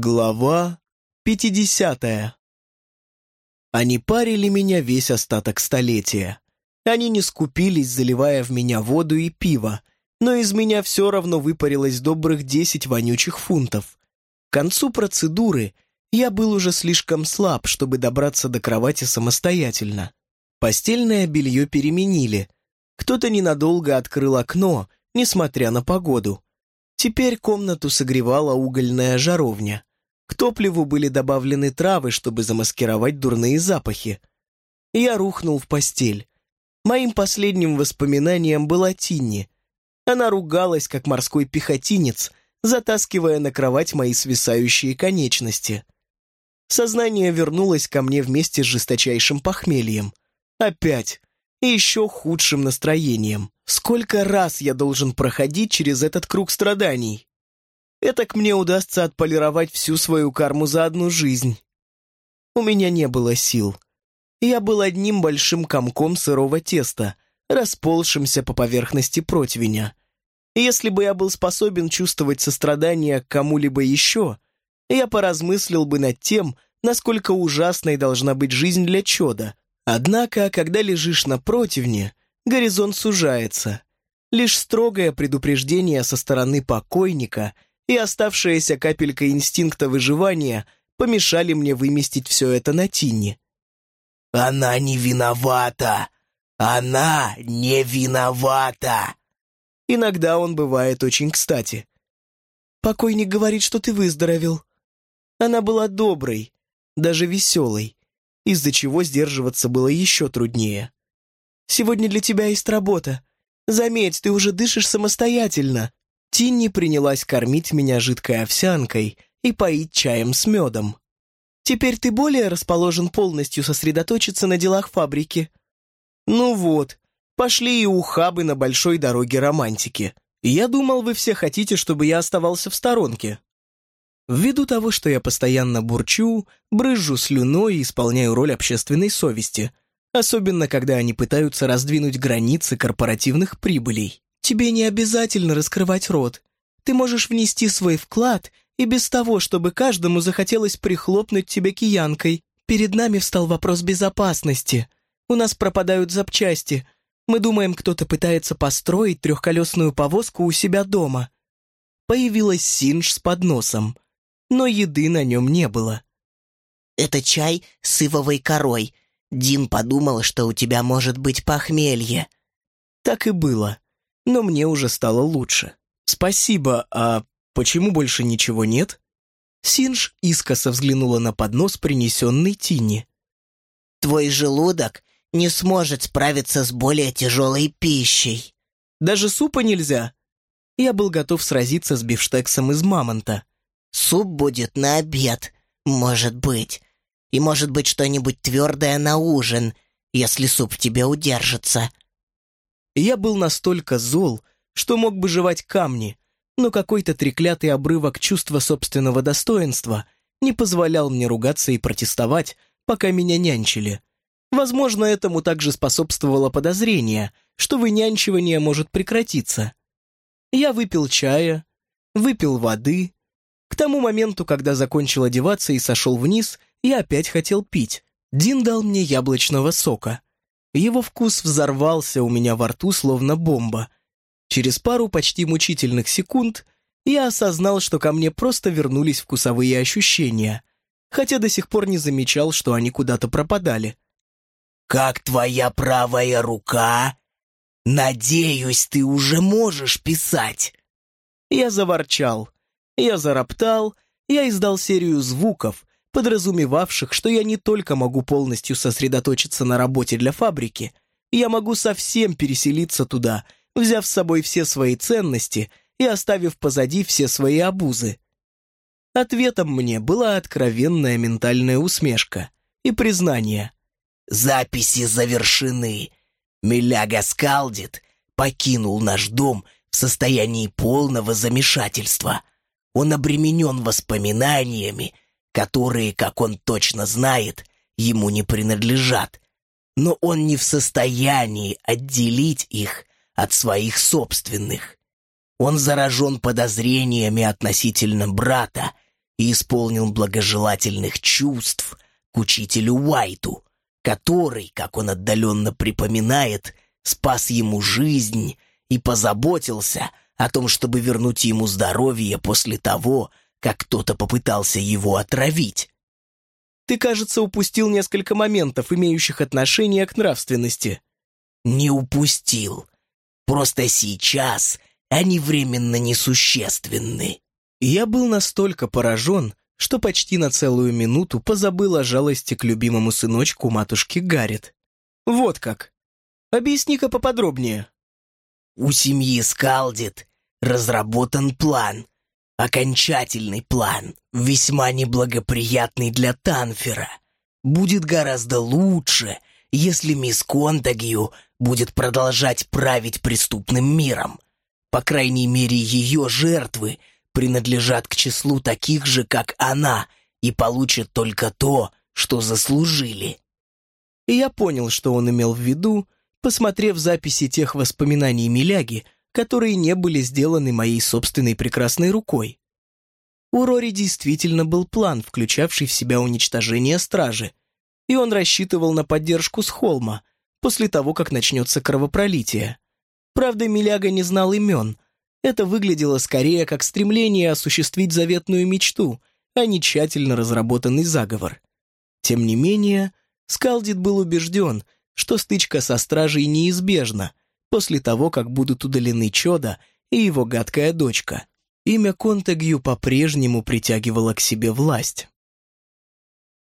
Глава пятидесятая. Они парили меня весь остаток столетия. Они не скупились, заливая в меня воду и пиво, но из меня все равно выпарилось добрых десять вонючих фунтов. К концу процедуры я был уже слишком слаб, чтобы добраться до кровати самостоятельно. Постельное белье переменили. Кто-то ненадолго открыл окно, несмотря на погоду. Теперь комнату согревала угольная жаровня. К топливу были добавлены травы, чтобы замаскировать дурные запахи. Я рухнул в постель. Моим последним воспоминанием была Тинни. Она ругалась, как морской пехотинец, затаскивая на кровать мои свисающие конечности. Сознание вернулось ко мне вместе с жесточайшим похмельем. Опять. И еще худшим настроением. Сколько раз я должен проходить через этот круг страданий? Этак мне удастся отполировать всю свою карму за одну жизнь. У меня не было сил. Я был одним большим комком сырого теста, расползшимся по поверхности противня. Если бы я был способен чувствовать сострадание к кому-либо еще, я поразмыслил бы над тем, насколько ужасной должна быть жизнь для чуда. Однако, когда лежишь на противне, горизонт сужается. Лишь строгое предупреждение со стороны покойника — и оставшаяся капелька инстинкта выживания помешали мне выместить все это на Тинне. «Она не виновата! Она не виновата!» Иногда он бывает очень кстати. «Покойник говорит, что ты выздоровел». Она была доброй, даже веселой, из-за чего сдерживаться было еще труднее. «Сегодня для тебя есть работа. Заметь, ты уже дышишь самостоятельно. Тинни принялась кормить меня жидкой овсянкой и поить чаем с медом. «Теперь ты более расположен полностью сосредоточиться на делах фабрики?» «Ну вот, пошли и ухабы на большой дороге романтики. Я думал, вы все хотите, чтобы я оставался в сторонке». Ввиду того, что я постоянно бурчу, брызжу слюной и исполняю роль общественной совести, особенно когда они пытаются раздвинуть границы корпоративных прибылей. Тебе не обязательно раскрывать рот. Ты можешь внести свой вклад и без того, чтобы каждому захотелось прихлопнуть тебя киянкой. Перед нами встал вопрос безопасности. У нас пропадают запчасти. Мы думаем, кто-то пытается построить трехколесную повозку у себя дома. Появилась Синж с подносом, но еды на нем не было. «Это чай с ивовой корой. Дин подумал, что у тебя может быть похмелье». Так и было но мне уже стало лучше. «Спасибо, а почему больше ничего нет?» Синж искоса взглянула на поднос, принесенный Тинни. «Твой желудок не сможет справиться с более тяжелой пищей». «Даже супа нельзя?» Я был готов сразиться с бифштексом из мамонта. «Суп будет на обед, может быть. И может быть что-нибудь твердое на ужин, если суп в тебе удержится я был настолько зол, что мог бы жевать камни, но какой-то треклятый обрывок чувства собственного достоинства не позволял мне ругаться и протестовать, пока меня нянчили. Возможно, этому также способствовало подозрение, что вынянчивание может прекратиться. Я выпил чая, выпил воды. К тому моменту, когда закончил одеваться и сошел вниз, я опять хотел пить. Дин дал мне яблочного сока. Его вкус взорвался у меня во рту, словно бомба. Через пару почти мучительных секунд я осознал, что ко мне просто вернулись вкусовые ощущения, хотя до сих пор не замечал, что они куда-то пропадали. «Как твоя правая рука? Надеюсь, ты уже можешь писать!» Я заворчал, я зароптал, я издал серию звуков, подразумевавших, что я не только могу полностью сосредоточиться на работе для фабрики, я могу совсем переселиться туда, взяв с собой все свои ценности и оставив позади все свои обузы. Ответом мне была откровенная ментальная усмешка и признание. «Записи завершены. Миляга Скалдит покинул наш дом в состоянии полного замешательства. Он обременен воспоминаниями, которые, как он точно знает, ему не принадлежат, но он не в состоянии отделить их от своих собственных. Он заражен подозрениями относительно брата и исполнил благожелательных чувств к учителю Уайту, который, как он отдаленно припоминает, спас ему жизнь и позаботился о том, чтобы вернуть ему здоровье после того, как кто-то попытался его отравить. Ты, кажется, упустил несколько моментов, имеющих отношение к нравственности. Не упустил. Просто сейчас они временно несущественны. Я был настолько поражен, что почти на целую минуту позабыл о жалости к любимому сыночку матушки Гаррет. Вот как. Объясни-ка поподробнее. У семьи Скалдит разработан план, окончательный план, весьма неблагоприятный для Танфера. Будет гораздо лучше, если мисс Контагью будет продолжать править преступным миром. По крайней мере, ее жертвы принадлежат к числу таких же, как она, и получат только то, что заслужили. И я понял, что он имел в виду, посмотрев записи тех воспоминаний Миляги, которые не были сделаны моей собственной прекрасной рукой. У Рори действительно был план, включавший в себя уничтожение стражи, и он рассчитывал на поддержку с холма после того, как начнется кровопролитие. Правда, Миляга не знал имен. Это выглядело скорее как стремление осуществить заветную мечту, а не тщательно разработанный заговор. Тем не менее, Скалдит был убежден, что стычка со стражей неизбежна, после того, как будут удалены Чода и его гадкая дочка. Имя Контегью по-прежнему притягивало к себе власть.